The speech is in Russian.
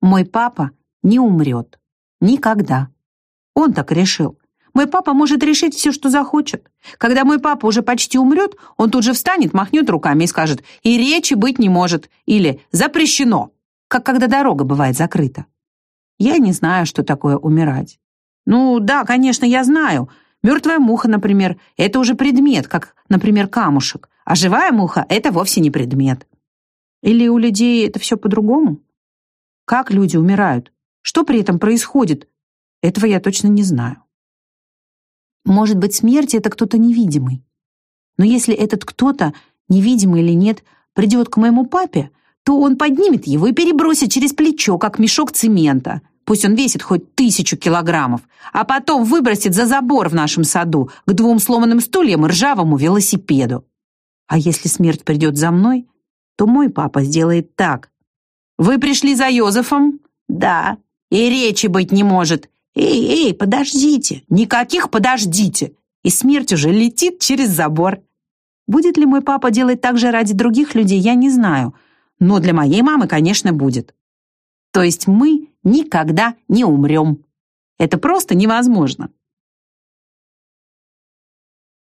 Мой папа не умрет. Никогда. Он так решил. Мой папа может решить все, что захочет. Когда мой папа уже почти умрет, он тут же встанет, махнет руками и скажет «и речи быть не может» или «запрещено», как когда дорога бывает закрыта. Я не знаю, что такое умирать. Ну да, конечно, я знаю. Мертвая муха, например, это уже предмет, как, например, камушек. А живая муха — это вовсе не предмет. Или у людей это все по-другому? Как люди умирают? Что при этом происходит? Этого я точно не знаю. Может быть, смерть — это кто-то невидимый. Но если этот кто-то, невидимый или нет, придет к моему папе, то он поднимет его и перебросит через плечо, как мешок цемента. Пусть он весит хоть тысячу килограммов, а потом выбросит за забор в нашем саду к двум сломанным стульям и ржавому велосипеду. А если смерть придет за мной, то мой папа сделает так. «Вы пришли за Йозефом?» «Да». «И речи быть не может. «Эй, эй, подождите! Никаких подождите!» И смерть уже летит через забор. Будет ли мой папа делать так же ради других людей, я не знаю. Но для моей мамы, конечно, будет. То есть мы никогда не умрем. Это просто невозможно.